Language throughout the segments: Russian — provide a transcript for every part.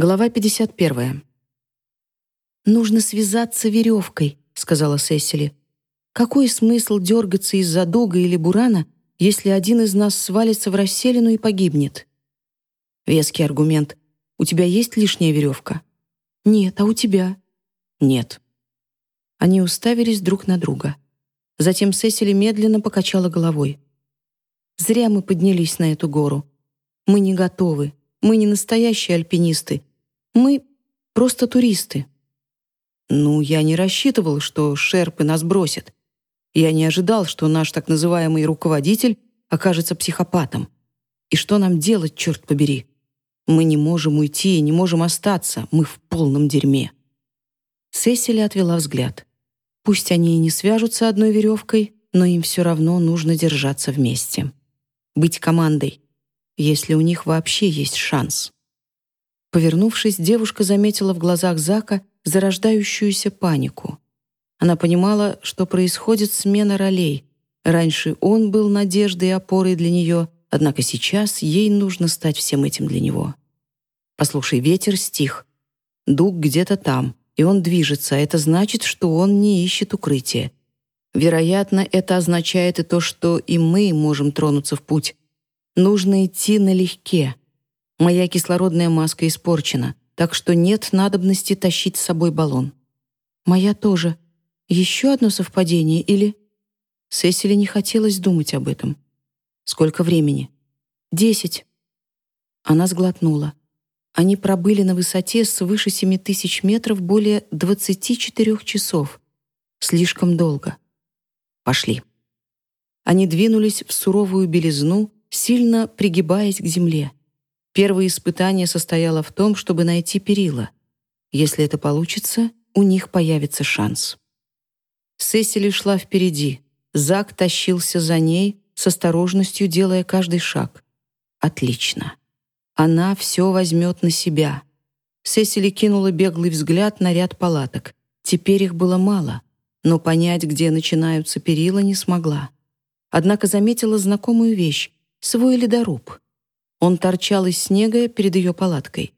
Глава 51. «Нужно связаться веревкой», — сказала Сесили. «Какой смысл дергаться из-за дуга или бурана, если один из нас свалится в расселину и погибнет?» Веский аргумент. «У тебя есть лишняя веревка?» «Нет, а у тебя?» «Нет». Они уставились друг на друга. Затем Сесили медленно покачала головой. «Зря мы поднялись на эту гору. Мы не готовы. Мы не настоящие альпинисты. Мы просто туристы». «Ну, я не рассчитывал, что шерпы нас бросят. Я не ожидал, что наш так называемый руководитель окажется психопатом. И что нам делать, черт побери? Мы не можем уйти и не можем остаться. Мы в полном дерьме». Сесили отвела взгляд. Пусть они и не свяжутся одной веревкой, но им все равно нужно держаться вместе. Быть командой, если у них вообще есть шанс. Повернувшись, девушка заметила в глазах Зака зарождающуюся панику. Она понимала, что происходит смена ролей. Раньше он был надеждой и опорой для нее, однако сейчас ей нужно стать всем этим для него. «Послушай, ветер стих. Дуг где-то там, и он движется. Это значит, что он не ищет укрытия. Вероятно, это означает и то, что и мы можем тронуться в путь. Нужно идти налегке. Моя кислородная маска испорчена, так что нет надобности тащить с собой баллон. Моя тоже. Еще одно совпадение или... Сесили не хотелось думать об этом. Сколько времени? Десять. Она сглотнула. Они пробыли на высоте свыше семи тысяч метров более двадцати четырех часов. Слишком долго. Пошли. Они двинулись в суровую белизну, сильно пригибаясь к земле. Первое испытание состояло в том, чтобы найти перила. Если это получится, у них появится шанс. Сесили шла впереди. Зак тащился за ней, с осторожностью делая каждый шаг. Отлично. Она все возьмет на себя. Сесили кинула беглый взгляд на ряд палаток. Теперь их было мало, но понять, где начинаются перила, не смогла. Однако заметила знакомую вещь — свой ледоруб. Он торчал из снега перед ее палаткой.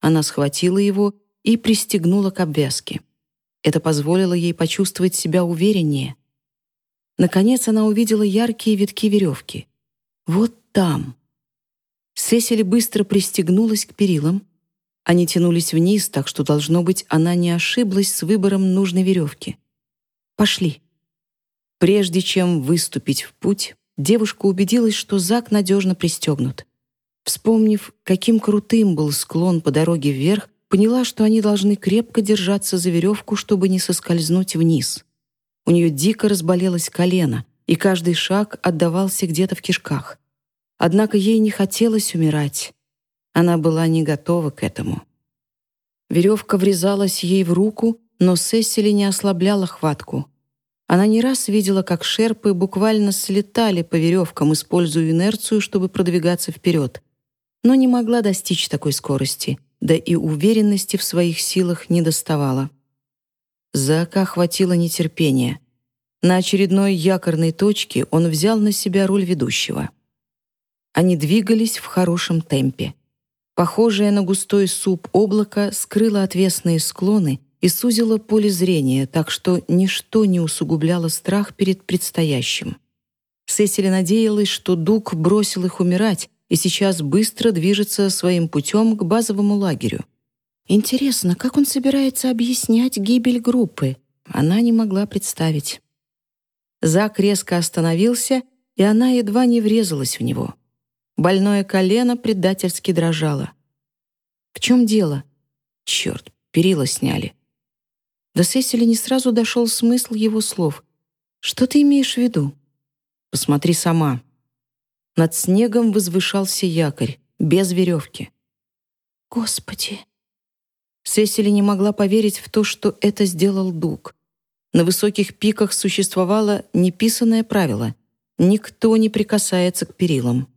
Она схватила его и пристегнула к обвязке. Это позволило ей почувствовать себя увереннее. Наконец она увидела яркие витки веревки. Вот там. Сесили быстро пристегнулась к перилам. Они тянулись вниз, так что, должно быть, она не ошиблась с выбором нужной веревки. «Пошли». Прежде чем выступить в путь, девушка убедилась, что Зак надежно пристегнут. Вспомнив, каким крутым был склон по дороге вверх, поняла, что они должны крепко держаться за веревку, чтобы не соскользнуть вниз. У нее дико разболелось колено, и каждый шаг отдавался где-то в кишках. Однако ей не хотелось умирать. Она была не готова к этому. Веревка врезалась ей в руку, но Сесили не ослабляла хватку. Она не раз видела, как шерпы буквально слетали по веревкам, используя инерцию, чтобы продвигаться вперед но не могла достичь такой скорости, да и уверенности в своих силах не доставала. Зака охватило нетерпение. На очередной якорной точке он взял на себя роль ведущего. Они двигались в хорошем темпе. Похожее на густой суп облако скрыло отвесные склоны и сузило поле зрения, так что ничто не усугубляло страх перед предстоящим. Сесили надеялась, что Дуг бросил их умирать, и сейчас быстро движется своим путем к базовому лагерю. Интересно, как он собирается объяснять гибель группы? Она не могла представить. Зак резко остановился, и она едва не врезалась в него. Больное колено предательски дрожало. «В чем дело?» «Черт, перила сняли». До Сесили не сразу дошел смысл его слов. «Что ты имеешь в виду?» «Посмотри сама», над снегом возвышался якорь, без веревки. «Господи!» Сесили не могла поверить в то, что это сделал Дуг. На высоких пиках существовало неписанное правило — никто не прикасается к перилам.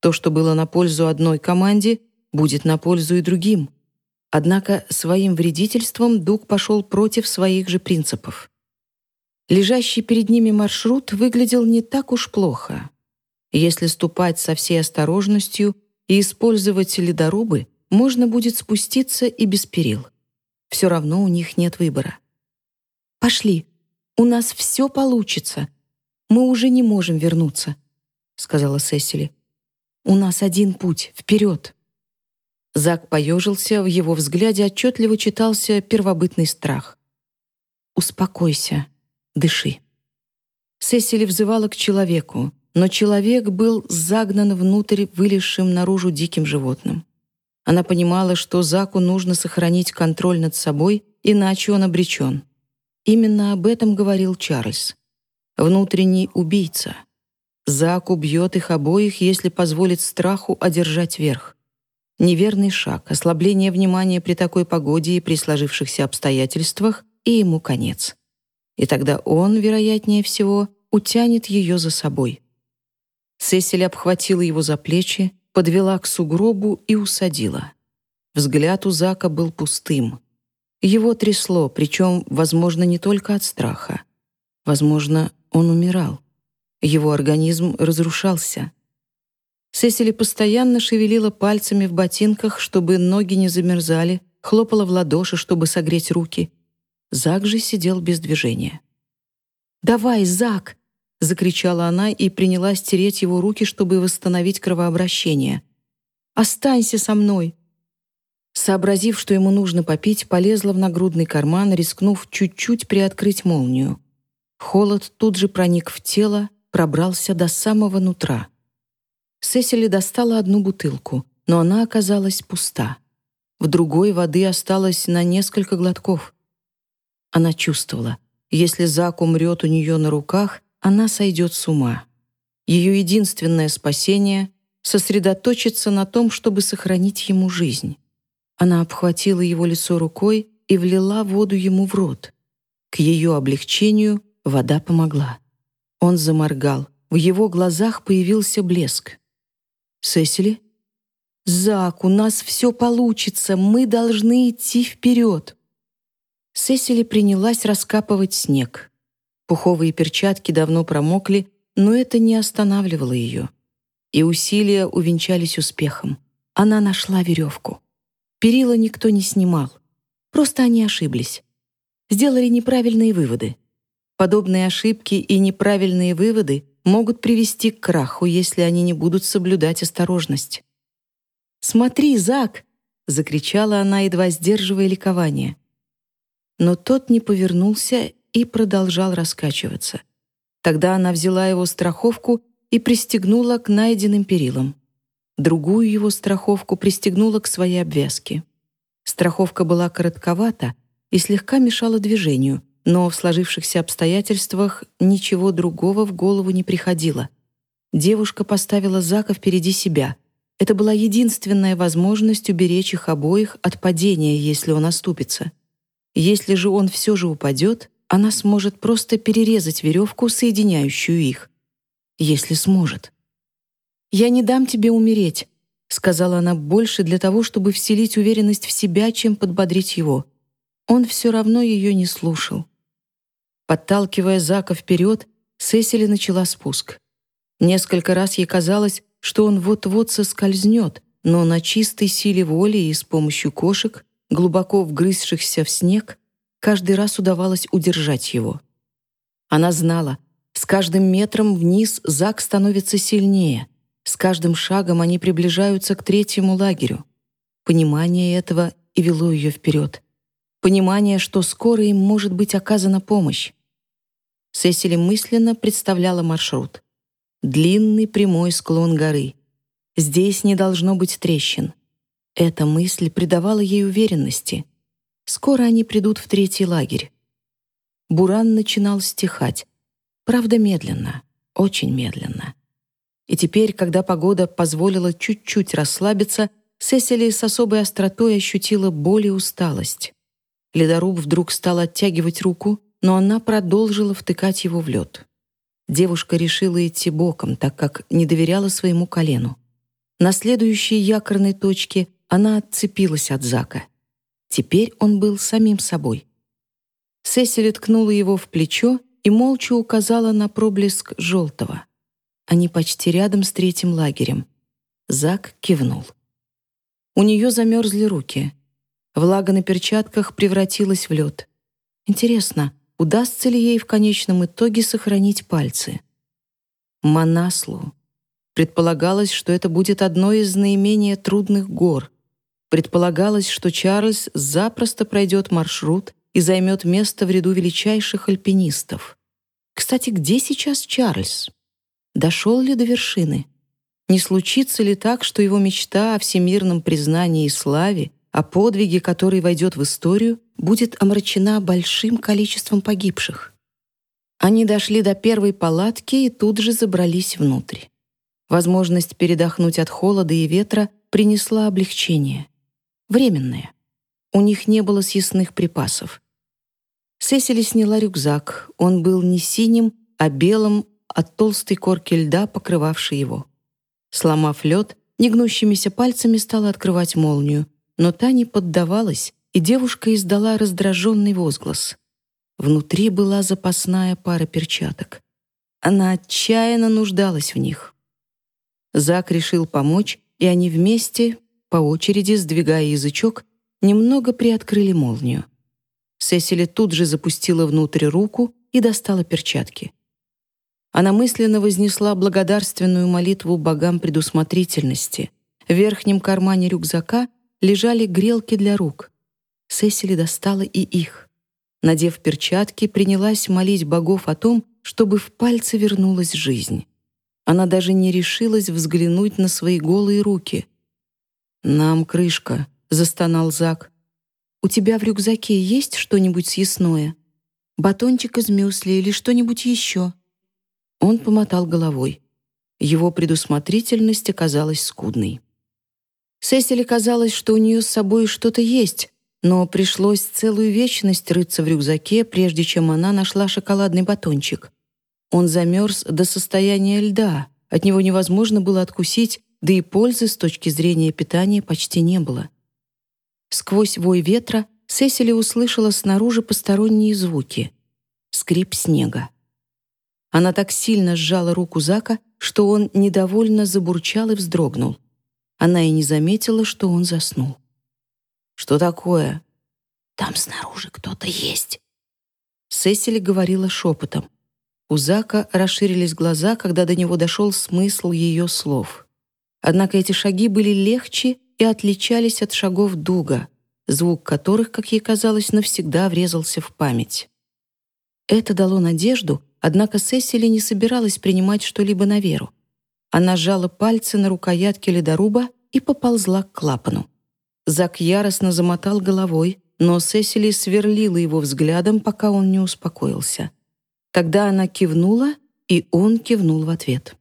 То, что было на пользу одной команде, будет на пользу и другим. Однако своим вредительством Дуг пошел против своих же принципов. Лежащий перед ними маршрут выглядел не так уж плохо. Если ступать со всей осторожностью и использовать ледорубы, можно будет спуститься и без перил. Все равно у них нет выбора. «Пошли, у нас все получится. Мы уже не можем вернуться», — сказала Сесили. «У нас один путь — вперед». Зак поежился, в его взгляде отчетливо читался первобытный страх. «Успокойся, дыши». Сесили взывала к человеку, но человек был загнан внутрь вылезшим наружу диким животным. Она понимала, что Заку нужно сохранить контроль над собой, иначе он обречен. Именно об этом говорил Чарльз. Внутренний убийца. Зак убьет их обоих, если позволит страху одержать верх. Неверный шаг, ослабление внимания при такой погоде и при сложившихся обстоятельствах, и ему конец. И тогда он, вероятнее всего, утянет ее за собой. Сесиль обхватила его за плечи, подвела к сугробу и усадила. Взгляд у Зака был пустым. Его трясло, причем, возможно, не только от страха. Возможно, он умирал. Его организм разрушался. Сесили постоянно шевелила пальцами в ботинках, чтобы ноги не замерзали, хлопала в ладоши, чтобы согреть руки. Зак же сидел без движения. «Давай, Зак!» — закричала она и принялась тереть его руки, чтобы восстановить кровообращение. «Останься со мной!» Сообразив, что ему нужно попить, полезла в нагрудный карман, рискнув чуть-чуть приоткрыть молнию. Холод тут же проник в тело, пробрался до самого нутра. Сесили достала одну бутылку, но она оказалась пуста. В другой воды осталось на несколько глотков. Она чувствовала, если Зак умрет у нее на руках, она сойдет с ума. Ее единственное спасение — сосредоточиться на том, чтобы сохранить ему жизнь. Она обхватила его лицо рукой и влила воду ему в рот. К ее облегчению вода помогла. Он заморгал, в его глазах появился блеск. Сесили? «Зак, у нас все получится, мы должны идти вперед!» Сесили принялась раскапывать снег. Пуховые перчатки давно промокли, но это не останавливало ее. И усилия увенчались успехом. Она нашла веревку. Перила никто не снимал. Просто они ошиблись. Сделали неправильные выводы. Подобные ошибки и неправильные выводы могут привести к краху, если они не будут соблюдать осторожность. «Смотри, Зак!» — закричала она, едва сдерживая ликование. Но тот не повернулся и продолжал раскачиваться. Тогда она взяла его страховку и пристегнула к найденным перилам. Другую его страховку пристегнула к своей обвязке. Страховка была коротковата и слегка мешала движению — но в сложившихся обстоятельствах ничего другого в голову не приходило. Девушка поставила Зака впереди себя. Это была единственная возможность уберечь их обоих от падения, если он оступится. Если же он все же упадет, она сможет просто перерезать веревку, соединяющую их. Если сможет. «Я не дам тебе умереть», — сказала она больше для того, чтобы вселить уверенность в себя, чем подбодрить его. Он все равно ее не слушал. Подталкивая Зака вперед, Сесили начала спуск. Несколько раз ей казалось, что он вот-вот соскользнет, но на чистой силе воли и с помощью кошек, глубоко вгрызшихся в снег, каждый раз удавалось удержать его. Она знала, с каждым метром вниз Зак становится сильнее, с каждым шагом они приближаются к третьему лагерю. Понимание этого и вело ее вперед. Понимание, что скоро им может быть оказана помощь. Сесили мысленно представляла маршрут. Длинный прямой склон горы. Здесь не должно быть трещин. Эта мысль придавала ей уверенности. Скоро они придут в третий лагерь. Буран начинал стихать. Правда, медленно, очень медленно. И теперь, когда погода позволила чуть-чуть расслабиться, Сесили с особой остротой ощутила боль и усталость. Ледоруб вдруг стал оттягивать руку, но она продолжила втыкать его в лед. Девушка решила идти боком, так как не доверяла своему колену. На следующей якорной точке она отцепилась от Зака. Теперь он был самим собой. Сесили ткнула его в плечо и молча указала на проблеск желтого. Они почти рядом с третьим лагерем. Зак кивнул. У нее замерзли руки. Влага на перчатках превратилась в лед. Интересно, удастся ли ей в конечном итоге сохранить пальцы? Манаслу. Предполагалось, что это будет одной из наименее трудных гор. Предполагалось, что Чарльз запросто пройдет маршрут и займет место в ряду величайших альпинистов. Кстати, где сейчас Чарльз? Дошел ли до вершины? Не случится ли так, что его мечта о всемирном признании и славе, о подвиге, который войдет в историю, будет омрачена большим количеством погибших? Они дошли до первой палатки и тут же забрались внутрь. Возможность передохнуть от холода и ветра принесла облегчение. Временное. У них не было съестных припасов. Сесили сняла рюкзак. Он был не синим, а белым от толстой корки льда, покрывавшей его. Сломав лед, негнущимися пальцами стала открывать молнию, но та не поддавалась, и девушка издала раздраженный возглас. Внутри была запасная пара перчаток. Она отчаянно нуждалась в них. Зак решил помочь, и они вместе, по очереди сдвигая язычок, немного приоткрыли молнию. Сесили тут же запустила внутрь руку и достала перчатки. Она мысленно вознесла благодарственную молитву богам предусмотрительности. В верхнем кармане рюкзака лежали грелки для рук. Сесили достала и их. Надев перчатки, принялась молить богов о том, чтобы в пальцы вернулась жизнь. Она даже не решилась взглянуть на свои голые руки. «Нам крышка», — застонал Зак. «У тебя в рюкзаке есть что-нибудь съестное? Батончик из мюсли или что-нибудь еще?» Он помотал головой. Его предусмотрительность оказалась скудной. Сесили казалось, что у нее с собой что-то есть, но пришлось целую вечность рыться в рюкзаке, прежде чем она нашла шоколадный батончик. Он замерз до состояния льда, от него невозможно было откусить, да и пользы с точки зрения питания почти не было. Сквозь вой ветра Сесили услышала снаружи посторонние звуки. Скрип снега. Она так сильно сжала руку Зака, что он недовольно забурчал и вздрогнул. Она и не заметила, что он заснул. «Что такое?» «Там снаружи кто-то есть». Сесили говорила шепотом. У Зака расширились глаза, когда до него дошел смысл ее слов. Однако эти шаги были легче и отличались от шагов Дуга, звук которых, как ей казалось, навсегда врезался в память. Это дало надежду, однако Сесили не собиралась принимать что-либо на веру. Она сжала пальцы на рукоятке ледоруба и поползла к клапану. Зак яростно замотал головой, но Сесили сверлила его взглядом, пока он не успокоился. Тогда она кивнула, и он кивнул в ответ.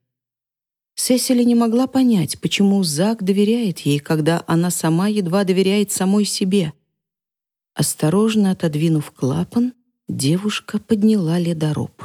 Сесили не могла понять, почему Зак доверяет ей, когда она сама едва доверяет самой себе. Осторожно отодвинув клапан, девушка подняла ледоруб.